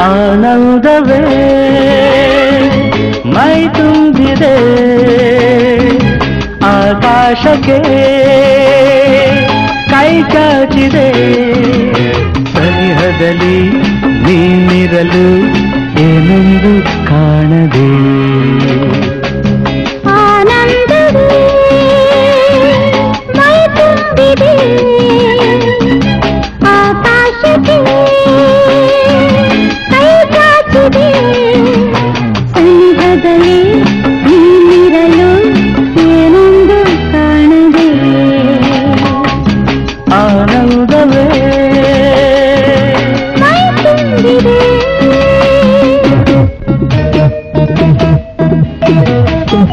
ಆನಂದವೇ ಮೈ ತುಂಬಿದೆ ಆಕಾಶಕ್ಕೆ ಕೈ ಚಾಚಿದೆ ಸನಿಹದಲ್ಲಿ ನೀನಿರಲು ಏನೆಂದು ಕಾಣದೆ?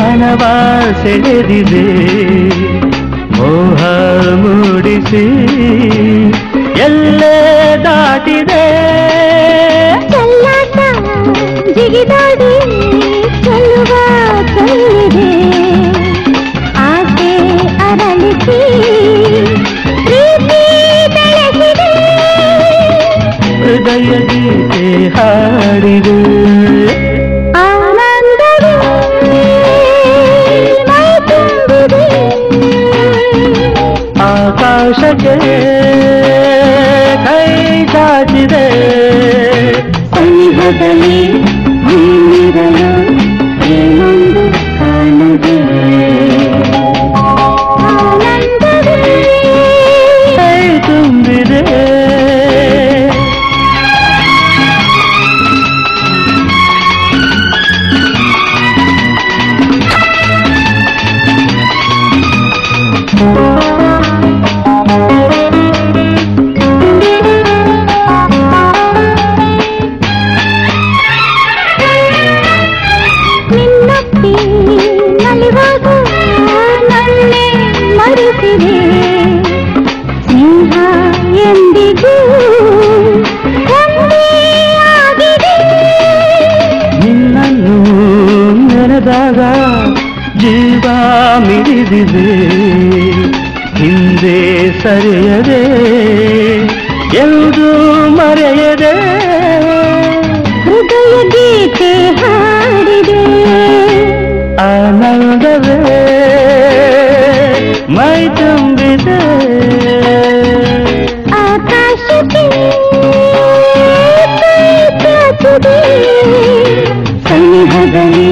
ಮನವ ಸೆಳೆದಿದೆ ಮೋಹ ಮೂಡಿಸಿ ಎಲ್ಲೇ ದಾಟಿದೆ. ಜಿಗಿದಾಡಿ बदली ಮಿಡಿದಿದೆ ಹಿಂದೆ ಸರಿಯದೆ ಎಂದು ಮರೆಯದೆ ಹೃದಯ ಗೀತೆ ಹಾಡಿದೆ ಆನಂದವೇ ಮೈ ತುಂಬಿದೆ ಆಕಾಶಕ್ಕೆ ಕೈ ಚಾಚಿದೆ ಸನಿಹದಲ್ಲಿ